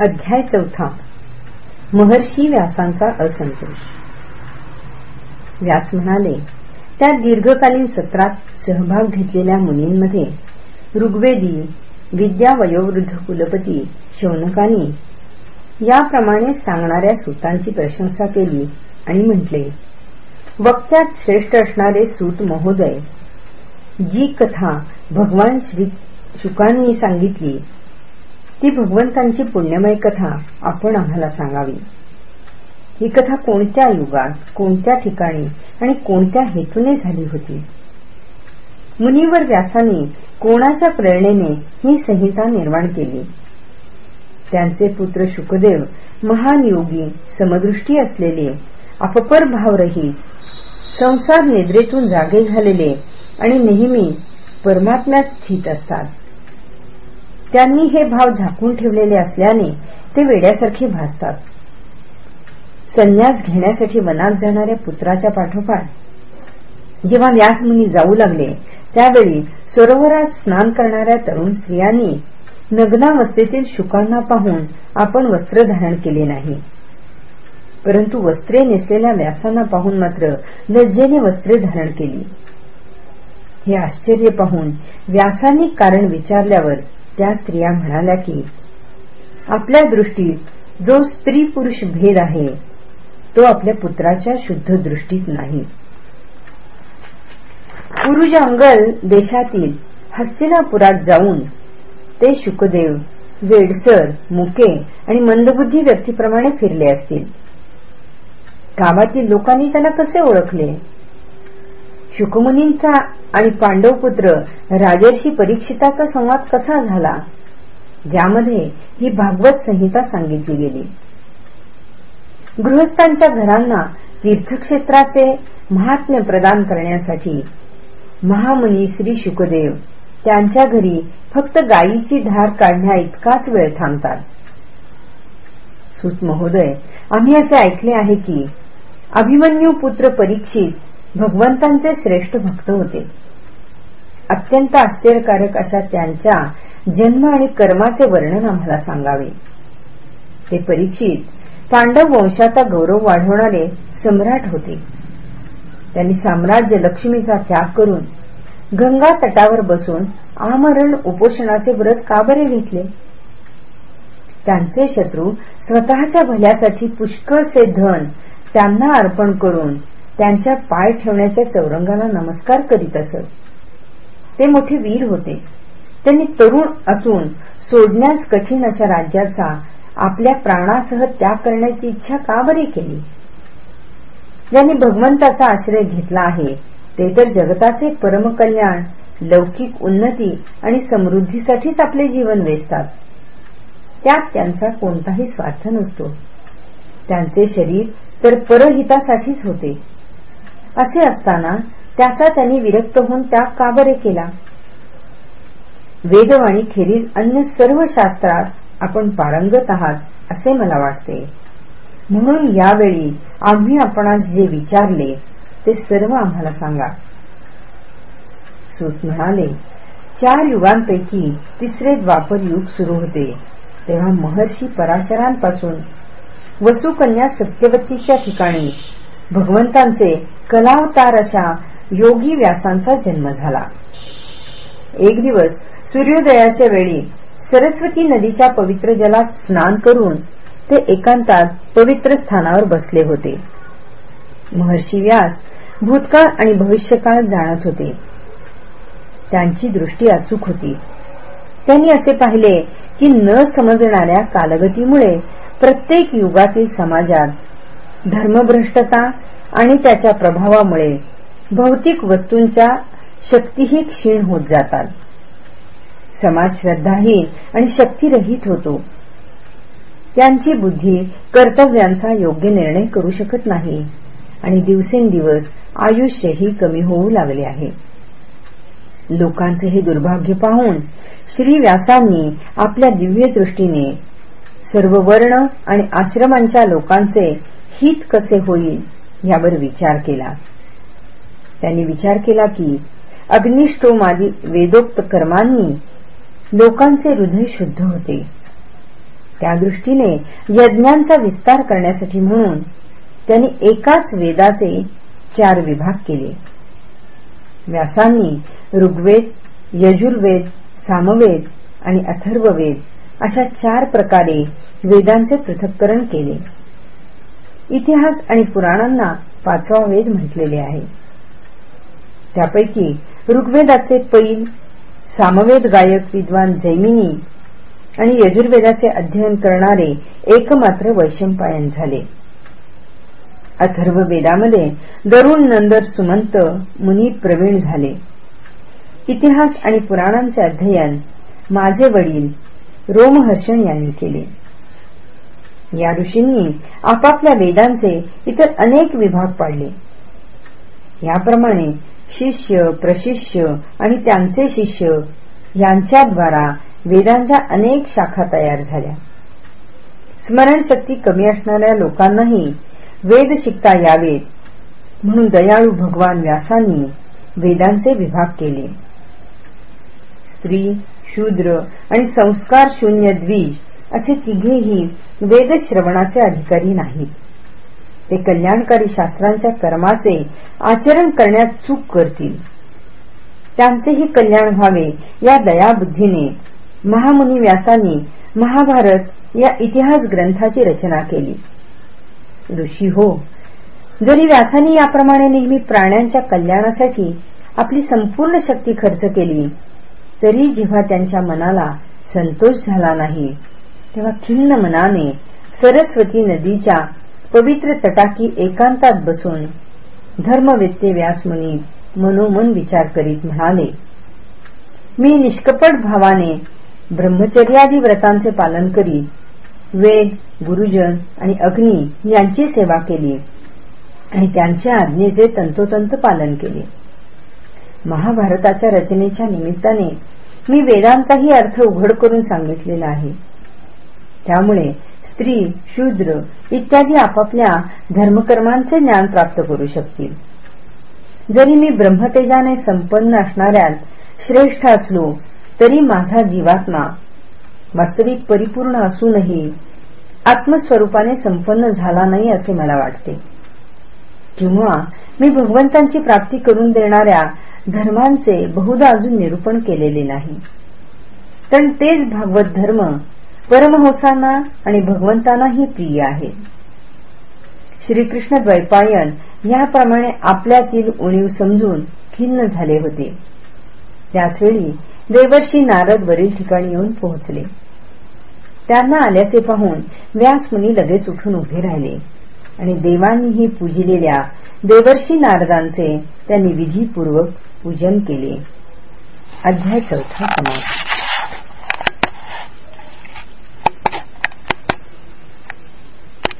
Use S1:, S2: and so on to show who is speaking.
S1: अध्याय चौथा. महर्षी व्यासांचा असंतोष. व्यास म्हणाले त्या दीर्घकालीन सत्रात सहभाग घेतलेल्या मुनींमध्ये ऋग्वेदी विद्या वयोवृद्ध कुलपती शौनकानी याप्रमाणे सांगणाऱ्या सूतांची प्रशंसा केली आणि म्हटले वक्त्यात श्रेष्ठ असणारे सूत महोदय जी कथा भगवान श्री शुकांनी सांगितली ती भगवंतांची पुण्यमय कथा आपण आम्हाला सांगावी. ही कथा कोणत्या युगात कोणत्या ठिकाणी आणि कोणत्या हेतूने झाली होती? मुनीवर व्यासाने कोणाच्या प्रेरणेने ही संहिता निर्माण केली? त्यांचे पुत्र शुकदेव महान योगी समदृष्टी असलेले अपपर भावरहित संसार निद्रेतून जागे झालेले आणि नेहमी परमात्म्यात स्थित असतात. त्यांनी हे भाव झाकून ठेवलेले असल्याने ते वेड्यासारखे भासतात. संन्यास घेण्यासाठी वनात जाणाऱ्या पुत्राच्या पाठोपाठ. जेव्हा व्यासमुनी जाऊ लागले त्यावेळी सरोवरात स्नान करणाऱ्या तरुण स्त्रियांनी नग्नावस्थेतील शुकांना पाहून आपण वस्त्र धारण केले नाही. परंतु वस्त्रे नेसलेल्या व्यासांना पाहून मात्र लज्जेने वस्त्रे धारण केली. हे आश्चर्य पाहून व्यासांनी कारण विचारल्यावर त्या स्त्रिया म्हणाल्या की आपल्या दृष्टीत जो स्त्री पुरुष भेद आहे तो आपल्या पुत्राच्या शुद्ध दृष्टीत नाही. पुरुजांगल देशातील हस्तिनापुरात जाऊन ते शुकदेव वेडसर मुके आणि मंदबुद्धी व्यक्तीप्रमाणे फिरले असतील. गावातील लोकांनी त्यांना कसे ओळखले? शुकमुनींचा आणि पांडवपुत्र राजर्षी परीक्षिताचा संवाद कसा झाला? ज्यामध्ये ही भागवत संहिता सांगितली गेली. गृहस्थांच्या घरांना तीर्थक्षेत्राचे महात्म्य प्रदान करण्यासाठी महामुनी श्री शुकदेव त्यांच्या घरी फक्त गायीची धार काढण्या इतकाच वेळ थांबतात. सुत महोदय आम्ही असे ऐकले आहे की अभिमन्यू पुत्र परीक्षित भगवंतांचे श्रेष्ठ भक्त होते. अत्यंत आश्चर्यकारक अशा त्यांच्या जन्म आणि कर्माचे वर्णन आम्हाला सांगावे. ते परीक्षित पांडव वंशाचा गौरव वाढवणारे सम्राट होते. त्यांनी साम्राज्य लक्ष्मीचा त्याग करून गंगा तटावर बसून आमरण उपोषणाचे व्रत का बरे घेतले? त्यांचे शत्रू स्वतःच्या भल्यासाठी पुष्कळसे धन त्यांना अर्पण करून त्यांच्या पाय ठेवण्याच्या चौरंगाला नमस्कार करीत असत. ते मोठे वीर होते. त्यांनी तरुण असून सोडण्यास कठीण अशा राज्याचा आपल्या प्राणासह त्याग करण्याची इच्छा का बरी केली? ज्यांनी भगवंताचा आश्रय घेतला आहे ते तर जगताचे परमकल्याण लौकिक उन्नती आणि समृद्धीसाठीच आपले जीवन वेचतात. त्यात त्यांचा कोणताही स्वार्थ नसतो. त्यांचे शरीर तर परहितासाठीच होते. असे असताना त्याचा त्यांनी विरक्त होऊन त्याग का बरे केला? वेदवाणी खेरीज अन्य सर्व शास्त्रात आपण पारंगत आहात असे मला वाटते. म्हणून यावेळी आम्ही आपणास जे विचारले ते सर्व आम्हाला सांगा. सूत म्हणाले चार युगांपैकी तिसरे द्वापर युग सुरू होते. तेव्हा महर्षी पराशरांपासून वसुकन्या सत्यवतीच्या ठिकाणी भगवंतांचे कलावतार अशा योगी व्यासांचा जन्म झाला. एक दिवस सूर्योदयाच्या वेळी सरस्वती नदीच्या पवित्र जलात स्नान करून ते एकांतात पवित्र स्थानावर बसले होते. महर्षी व्यास भूतकाळ आणि भविष्यकाळ जाणत होते. त्यांची दृष्टी अचूक होती. त्यांनी असे पाहिले की न समजणाऱ्या कालगतीमुळे प्रत्येक युगातील समाजात धर्मभ्रष्टता आणि त्याच्या प्रभावामुळे भौतिक वस्तूंच्या शक्तीही क्षीण होत जातात. समाज श्रद्धाही आणि शक्तीरहित होतो. त्यांची बुद्धी कर्तव्यांचा योग्य निर्णय करू शकत नाही आणि दिवसेंदिवस आयुष्यही कमी होऊ लागले आहे. लोकांचे हे दुर्भाग्य पाहून श्री व्यासांनी आपल्या दिव्य दृष्टीने सर्व वर्ण आणि आश्रमांच्या लोकांचे हित कसे होईल यावर विचार केला. त्यांनी विचार केला की अग्निष्टोमादी वेदोक्त कर्मांनी लोकांचे हृदय शुद्ध होते. त्या दृष्टीने यज्ञांचा विस्तार करण्यासाठी म्हणून त्यांनी एकाच वेदाचे चार विभाग केले. व्यासांनी ऋग्वेद यजुर्वेद सामवेद आणि अथर्ववेद अशा चार प्रकारे वेदांचे पृथक्करण केले. इतिहास आणि पुराणांना पाचवा वेद म्हटलेले आहे. त्यापैकी ऋग्वेदाचे पैल सामवेद गायक विद्वान जैमिनी आणि यजुर्वेदाचे अध्ययन करणारे एकमात्र वैशंपायन झाले. अथर्व वेदामध्ये दरुण नंदर सुमंत मुनी प्रवीण झाले. इतिहास आणि पुराणांचे अध्ययन माझे वडील रोमहर्षण यांनी केले. या ऋषींनी आपापल्या वेदांचे इतर अनेक विभाग पाडले. याप्रमाणे शिष्य प्रशिष्य आणि त्यांचे शिष्य यांच्याद्वारा वेदांच्या अनेक शाखा तयार झाल्या. स्मरणशक्ती कमी असणाऱ्या लोकांनाही वेद शिकता यावेत म्हणून दयाळू भगवान व्यासांनी वेदांचे विभाग केले. स्त्री शूद्र आणि संस्कार शून्य द्विज असे तिघेही वेदश्रवणाचे अधिकारी नाहीत. ते कल्याणकारी शास्त्रांच्या कर्माचे आचरण करण्यात चूक करतील. त्यांचेही कल्याण व्हावे या दयाबुद्धीने महामुनी व्यासांनी महाभारत या इतिहास ग्रंथाची रचना केली. ऋषी हो जरी व्यासांनी याप्रमाणे नेहमी प्राण्यांच्या कल्याणासाठी आपली संपूर्ण शक्ती खर्च केली तरी जेव्हा त्यांच्या मनाला संतोष झाला नाही तेव्हा खिन्न मनाने सरस्वती नदीच्या पवित्र तटाकी एकांतात बसून धर्मवेत्ते व्यासमुनी मनोमन विचार करीत म्हणाले मी निष्कपट भावाने ब्रह्मचर्यादी व्रतांचे पालन करीत वेद गुरुजन आणि अग्नी यांची सेवा केली आणि त्यांच्या आज्ञेचे तंतोतंत पालन केले. महाभारताच्या रचनेच्या निमित्ताने मी वेदांचाही अर्थ उघड करून सांगितलेला आहे. त्यामुळे स्त्री शूद्र इत्यादी आपापल्या धर्मकर्मांचे ज्ञान प्राप्त करू शकतील. जरी मी ब्रह्मतेजाने संपन्न असणाऱ्यात श्रेष्ठ असलो तरी माझा जीवात्मा वास्तविक परिपूर्ण असूनही आत्मस्वरूपाने संपन्न झाला नाही असे मला वाटते. किंवा मी भगवंतांची प्राप्ती करून देणाऱ्या धर्मांचे बहुधा अजून निरूपण केलेले नाही. पण तेच भागवत धर्म परमहंसांना आणि भगवंतांनाही प्रिय आहे. श्रीकृष्ण द्वैपायन याप्रमाणे आपल्यातील उणीव समजून खिन्न झाले होते. त्याचवेळी देवर्षी नारद वरील ठिकाणी येऊन पोहोचले. त्यांना आल्याचे पाहून व्यासमुनी लगेच उठून उभे राहिले आणि देवांनीही पूजिलेल्या देवर्षी नारदांचे त्यांनी विधीपूर्वक पूजन केले. अध्याय चौथा समाप्त.